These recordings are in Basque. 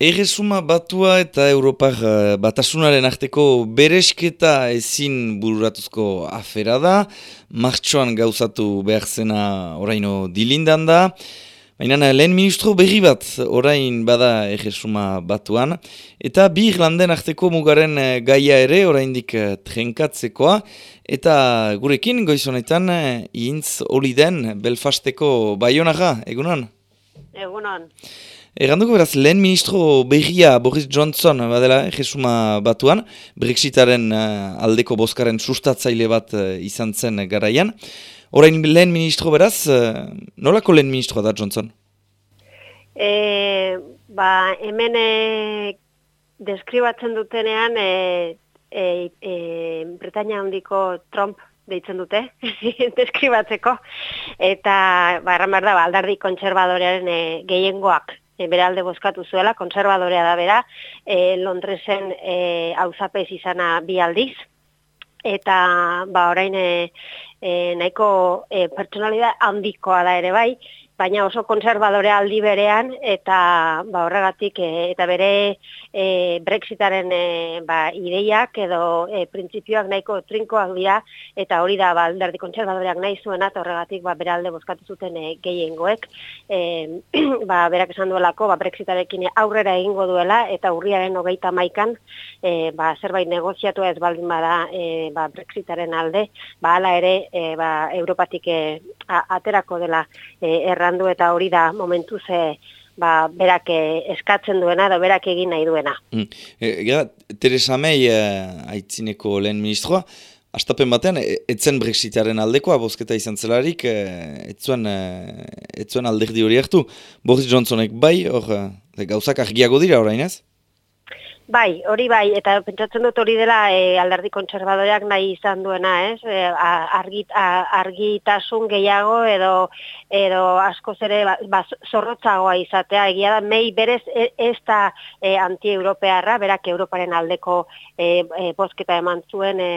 Erresuma batua eta Europar uh, batasunaren arteko beresketa ezin bururatuzko afera da. Martxoan gauzatu behar zena oraino dilindan da. Baina lehen ministro berri bat orain bada Erresuma batuan. Eta bi Irlanden arteko mugaren uh, gaia ere oraindik uh, trenkatzekoa. Eta gurekin goizonetan uh, intz hori den Belfasteko baionaga, egunon? Egunon. Erranduko beraz, lehen ministro berria Boris Johnson badela jesuma batuan, Brexitaren uh, aldeko boskaren sustatzaile bat uh, izan zen garaian. Horain lehen ministro beraz, uh, nolako lehen ministroa da Johnson? E, ba, hemen e, deskribatzen dutenean e, e, e, Britania handiko Trump deitzen dute, deskribatzeko, eta ba, erramar da, ba, aldardi kontserbadorearen e, gehiengoak e, beralde bozkatu zuela, konservadorea da bera, e, Londresen e, izana bi aldiz, eta ba, orain e, e, nahiko e, pertsonalidad handikoa da ere bai, baina oso konservadore aldi berean eta ba, horregatik e, eta bere e, Brexitaren e, ba, ideiak edo e, printzipioak nahiko trinkoak dira eta hori da ba, alderdi konservadoreak nahi zuena eta horregatik ba, bere alde bozkatu zuten e, gehiengoek. E, ba, berak esan duelako ba, Brexitarekin aurrera egingo duela eta urriaren hogeita maikan e, ba, zerbait negoziatu ez baldin bada e, ba, Brexitaren alde ba, ala ere e, ba, Europatik e, aterako dela e, erra landu eta hori da momentu ze ba, berak eh, eskatzen duena edo berak egin nahi duena. Mm. E, Teresa May e, aitzineko lehen ministroa, Astapen batean, e, etzen brexitaren aldekoa, bozketa izan zelarik, e, etzuen, etzuen alderdi hori hartu. Boris Johnsonek bai, hor, gauzak argiago dira orain ez? Bai, hori bai, eta pentsatzen dut hori dela e, alderdi kontserbadoreak nahi izan duena, ez? E, argit, argitasun gehiago edo edo asko zere ba, ba, zorrotzagoa izatea. Egia da, mei berez e, ez da e, anti-europearra, berak Europaren aldeko e, e, bosketa eman zuen e,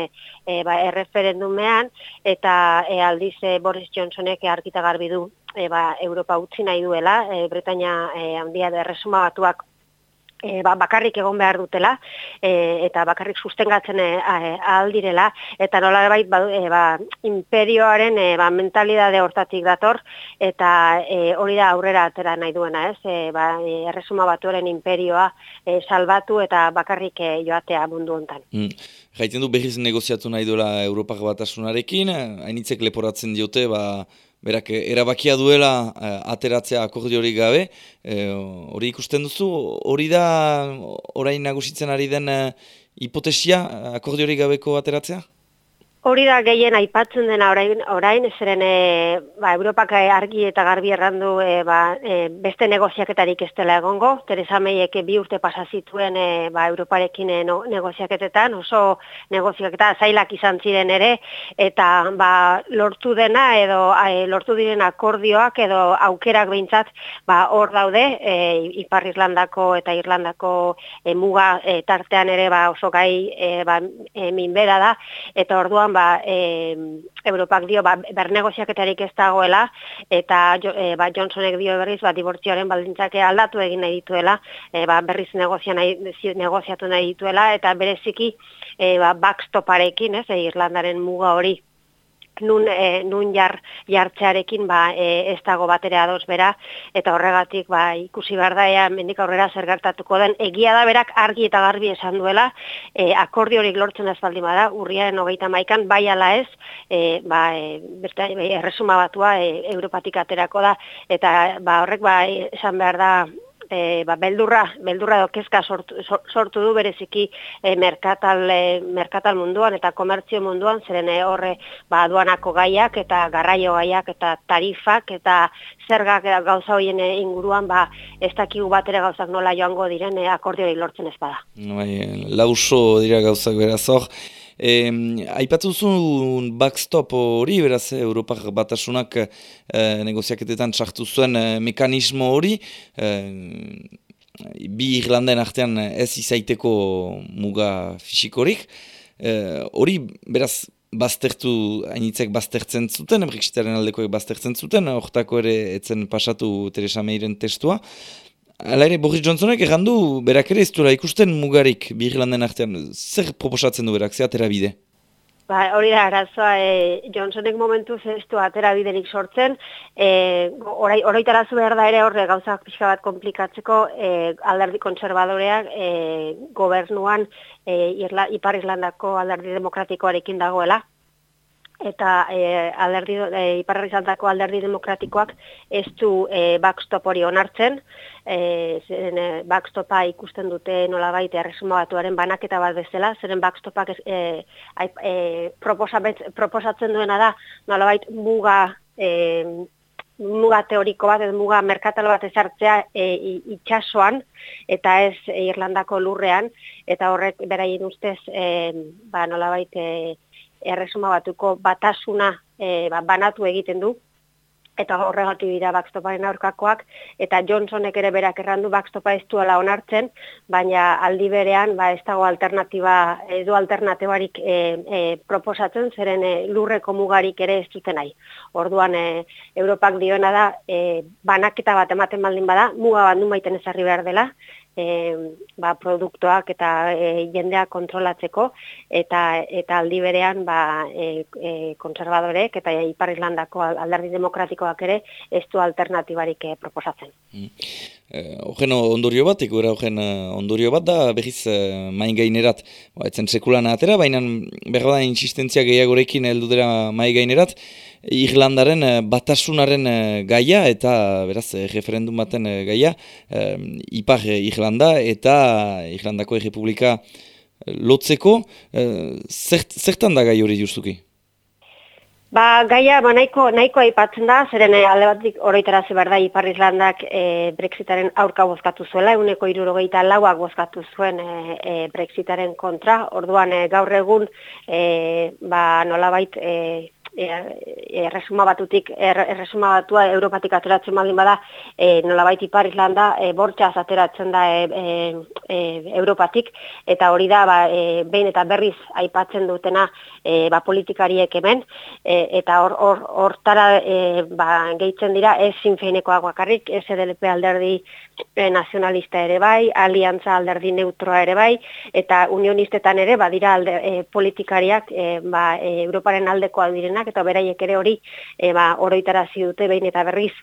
e, ba, erreferendumean, eta e, aldiz e, Boris Johnsonek argita garbi du e, ba, Europa utzi nahi duela, e, Britania e, handia de batuak e, ba, bakarrik egon behar dutela e, eta bakarrik sustengatzen e, aldirela eta nola bai ba, e, ba, imperioaren e, ba, mentalidade hortatik dator eta e, hori da aurrera atera nahi duena ez e, ba, e, erresuma batuaren imperioa e, salbatu eta bakarrik e, joatea mundu hontan. Mm. Jaiten du behiz negoziatu nahi duela Europak batasunarekin, hainitzek leporatzen diote, ba, berak eh, erabakia duela uh, ateratzea akordi hori gabe, eh, hori ikusten duzu, hori da orain nagusitzen ari den hipotesia akordi hori gabeko ateratzea? Hori da gehien aipatzen dena orain, orain zeren e, ba, Europak argi eta garbi errandu e, ba, e, beste negoziaketarik ez dela egongo. Teresa Meiek bi urte pasa zituen e, ba, Europarekin e, no, negoziaketetan, oso negoziaketa zailak izan ziren ere, eta ba, lortu dena edo e, lortu diren akordioak edo aukerak behintzat ba, hor daude, e, Ipar Irlandako eta Irlandako e, muga e, tartean ere ba, oso gai e, ba, minbera da, eta orduan ba, e, Europak dio ba, bernegoziaketarik ez dagoela eta e, ba, Johnsonek dio berriz ba, dibortzioaren baldintzake aldatu egin nahi dituela e, ba, berriz nahi, negoziatu nahi dituela eta bereziki e, ba, backstoparekin ez, e, Irlandaren muga hori nun, e, nun jar, jartzearekin ba, e, ez dago batera ados bera, eta horregatik ba, ikusi behar da, mendik aurrera zer gertatuko den, egia da berak argi eta garbi esan duela, e, akordi horik lortzen ez baldin bada, urriaren hogeita maikan, bai ala ez, e, ba, e, berta, e, erresuma batua e, Europatik aterako da, eta ba, horrek ba, esan behar da, e, ba, beldurra, beldurra dokezka sortu, sortu du bereziki e, merkatal, e, merkatal munduan eta komertzio munduan, zeren e, horre ba, aduanako gaiak eta garraio gaiak eta tarifak eta zergak gauza hoien e, inguruan ba, ez dakigu bat ere gauzak nola joango diren e, akordiori lortzen ez bada. Bai, lauso dira gauzak berazok. E, Aipatu zuen backstop hori, beraz, Europak batasunak e, negoziaketetan txartu zuen e, mekanismo hori, e, bi Irlanden artean ez izaiteko muga fisikorik. Hori, beraz, baztertu, hainitzek baztertzen zuten, Brexitaren aldekoek baztertzen zuten, hortako ere etzen pasatu Teresa Meiren testua. Hala ere, Boris Johnsonek errandu, berak ere ez duela ikusten mugarik bi artean, zer proposatzen du berak, zer atera bide? Ba, hori da, arazoa, e, Johnsonek momentu zestu atera biderik sortzen, e, orai, oroitarazu behar da ere horre gauzak pixka bat komplikatzeko e, alderdi konservadoreak e, gobernuan e, Irla, Ipar Irlandako alderdi demokratikoarekin dagoela eta e, alderdi e, iparra izandako alderdi demokratikoak ez du e, backstop hori onartzen, e, zeren e, backstopa ikusten dute nolabait erresuma batuaren banaketa bat bezala, zeren backstopak e, e, proposatzen duena da nolabait muga e, muga teoriko bat, edo muga merkatal bat ezartzea e, itxasoan, eta ez Irlandako lurrean, eta horrek beraien ustez, e, ba, nolabait, e, erresuma batuko batasuna e, ba, banatu egiten du, eta horregatik dira backstoparen aurkakoak, eta Johnsonek ere berak errandu backstopa ez duela onartzen, baina aldi berean ba, ez dago alternatiba, edo alternatibarik e, e, proposatzen, zeren e, lurreko mugarik ere ez duten nahi. Orduan, e, Europak diona da, e, banaketa bat ematen baldin bada, muga bat nu maiten ezarri behar dela, e, ba, produktuak eta e, jendea kontrolatzeko eta eta aldi berean ba, e, e, konservadorek eta Ipar Irlandako alderdi demokratikoak ere ez du alternatibarik e, proposatzen. Mm. Horren ondorio bat, ikura horren ondorio bat da, behiz main gainerat, ba, etzen sekulan atera, baina behar da insistentzia gehiagorekin heldu dira main gainerat, Irlandaren eh, batasunaren eh, gaia eta beraz eh, referendum baten gaia Ipar Irlanda eta Irlandako Errepublika lotzeko zertan da gai hori justuki? Ba, gaia ba, nahiko, nahiko aipatzen da, zeren alde batik oroitara behar da Ipar Irlandak Brexitaren aurka bozkatu zuela, eguneko irurogeita lauak bozkatu zuen Brexitaren kontra, orduan gaur egun e, ba, nolabait e, E, erresuma batutik, erresuma batua Europatik ateratzen baldin bada, e, nolabait Ipar Islanda e, bortxaz ateratzen da e, e, e, Europatik, eta hori da, ba, e, behin eta berriz aipatzen dutena e, ba, politikariek hemen, e, eta hortara or, or, e, ba, gehitzen dira, ez zinfeinekoak bakarrik, ez EDLP alderdi e, nazionalista ere bai, aliantza alderdi neutroa ere bai, eta unionistetan ere, badira alde, e, politikariak e, ba, e, Europaren aldekoa direnak, eta beraiek ere hori e, ba, oroitarazi dute behin eta berriz.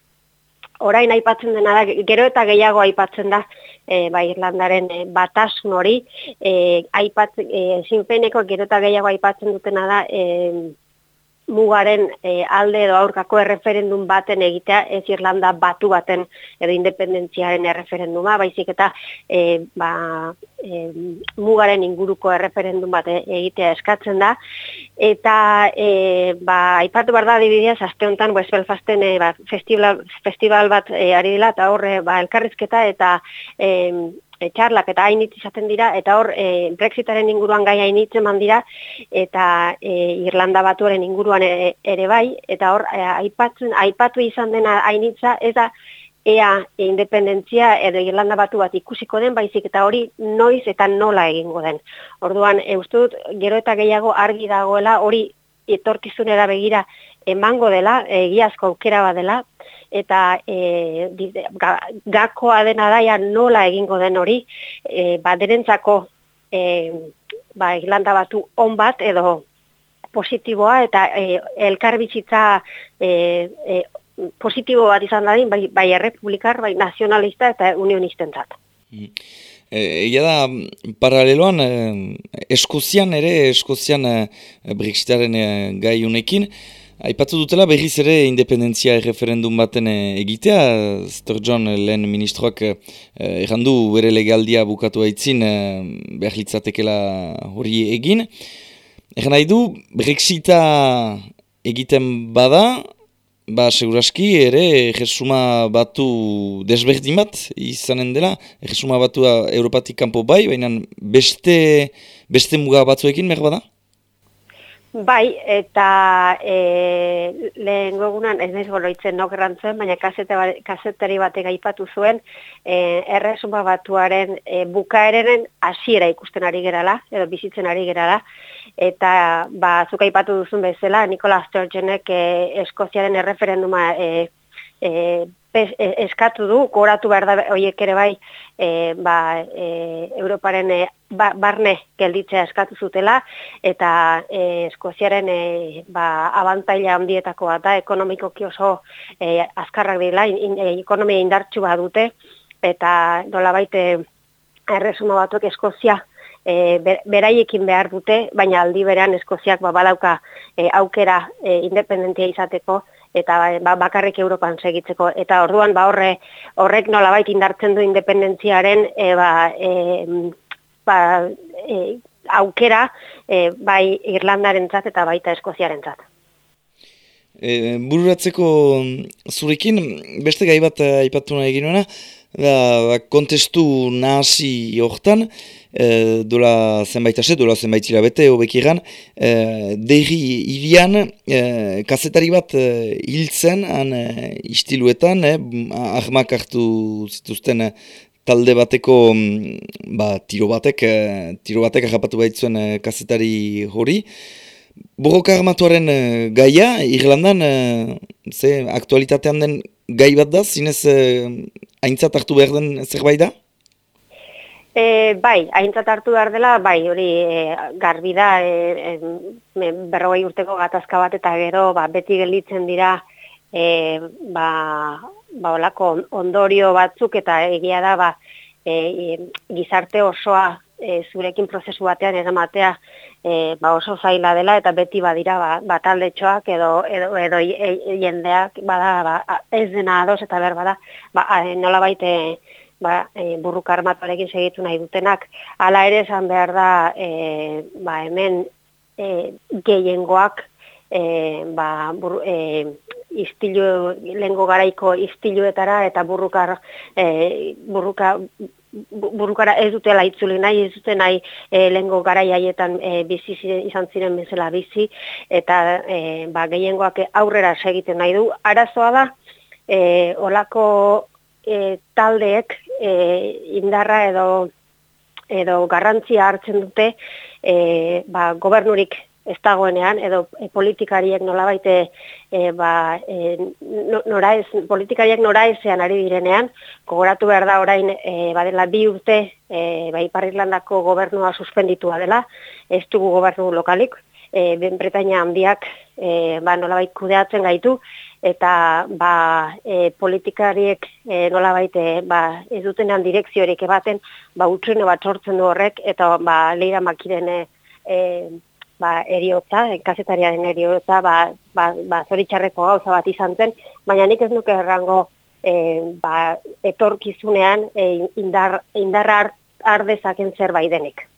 Orain aipatzen dena da, gero eta gehiago aipatzen da e, ba, Irlandaren e, batasun hori, e, aipatzen, e, zinpeneko gero eta gehiago aipatzen dutena da, e, mugaren e, alde edo aurkako erreferendum baten egitea ez Irlanda batu baten edo independentziaren erreferenduma, baizik eta e, ba, e, mugaren inguruko erreferendum bat egitea eskatzen da. Eta e, ba, aipatu behar da adibidea, zazte honetan, West Belfasten e, ba, festival, festival bat e, ari dela, eta horre ba, elkarrizketa eta e, e, txarlak eta hainitz izaten dira, eta hor e, Brexitaren inguruan gai hainitz eman dira, eta e, Irlanda batuaren inguruan ere, ere bai, eta hor e, aipatzen, aipatu izan dena hainitza, ez da ea e, independentzia edo Irlanda batu bat ikusiko den, baizik eta hori noiz eta nola egingo den. Orduan, e, dut, gero eta gehiago argi dagoela, hori etorkizunera begira emango dela, egiazko aukera badela, eta e, gakoa dena daia nola egingo den hori, e, baderentzako e, ba, Irlanda batu on bat edo positiboa eta e, elkarbizitza e, e, positibo bat izan dadin, bai, bai errepublikar, bai nazionalista eta unionistentzat. Mm. Egia da, paraleloan, Eskozian ere, Eskozian e, Brexitaren gai unekin, Aipatu dutela berriz ere independentzia referendum baten eh, egitea, Sturgeon lehen ministroak eh, errandu bere legaldia bukatu haitzin eh, behar litzatekela hori egin. Egan nahi du, Brexita egiten bada, ba seguraski ere jesuma batu desberdin bat izanen dela, jesuma batu Europatik kanpo bai, baina beste, beste muga batzuekin behar bada? Bai, eta e, lehen gogunan, ez nahiz goloitzen nok errantzuen, baina kasete, ba, kasetari batek aipatu zuen, e, erresuma batuaren e, bukaerenen hasiera ikusten ari gerala, edo bizitzen ari gerala, eta ba, zuka aipatu duzun bezala, Nikola Sturgeonek e, Eskoziaren erreferenduma e, e, eskatu du, goratu behar da horiek ere bai, e, ba, e, Europaren e, ba, barne gelditzea eskatu zutela, eta e, Eskoziaren e, ba, abantaila handietako bat da, ekonomikoki oso e, azkarrak dira, in, e, ekonomia indartsu bat dute, eta nola baite erresuma batuak Eskozia e, beraiekin behar dute, baina aldi berean Eskoziak ba, badauka e, aukera e, independentia izateko, eta ba, bakarrik Europan segitzeko eta orduan ba horre horrek nolabait indartzen du independentziaren e, ba, e, ba, e, aukera e, bai Irlandarentzat eta baita Eskoziarentzat. E, bururatzeko zurekin beste gai bat aipatu nahi da ba, kontestu nahasi hortan e, dola zenbait ase, dola zenbait hilabete, hobek iran, e, derri irian, e, kazetari bat e, hiltzen, han e, istiluetan, e, ahmak hartu zituzten e, talde bateko mm, ba, tiro batek, e, tiro batek ahapatu baitzuen e, kazetari hori. Borroka armatuaren e, gaia, Irlandan, e, ze, aktualitatean den gai bat da, zinez e, aintzat hartu behar den zerbait da? E, bai, haintzat hartu behar dela, bai, hori e, garbi da, e, e, berrogei urteko gatazka bat eta gero ba, beti gelditzen dira e, ba, ba, olako ondorio batzuk eta egia da ba, e, gizarte osoa e, zurekin prozesu batean eramatea e, ba, oso zaila dela eta beti badira ba, ba taldetxoak edo, edo, edo e, jendeak bada, ba, ez dena ados eta ber bada ba, nola baite ba, e, burruka armatuarekin segitu nahi dutenak. Hala ere esan behar da e, ba, hemen e, gehiengoak e, ba, bur, e, istilu, lengo garaiko istiluetara eta burrukar, e, burruka, burrukara ez dutela itzuli nahi, ez dute nahi e, lengo garai haietan e, bizi izan ziren bezala bizi, eta e, ba, gehiengoak aurrera segiten nahi du. Arazoa da, e, olako e, taldeek e, indarra edo edo garrantzia hartzen dute e, ba, gobernurik ez dagoenean edo e, politikariek nolabait e, ba e, nora ez politikariek nora ezean ari direnean gogoratu behar da orain e, badela bi urte e, ba Ipar Irlandako gobernua suspenditua dela ez dugu gobernu lokalik e, Bretaña handiak e, ba nolabait kudeatzen gaitu eta ba, e, politikariek e, nola baite ba, ez dutenean direkziorik ebaten ba, utruene bat sortzen du horrek eta ba, leira makiren e, e, ba, eriotza, kasetariaren eriotza ba, ba, ba, zoritxarreko gauza bat izan zen, baina nik ez nuke errango e, ba, etorkizunean e, indar, indarra ardezaken zerbait denik.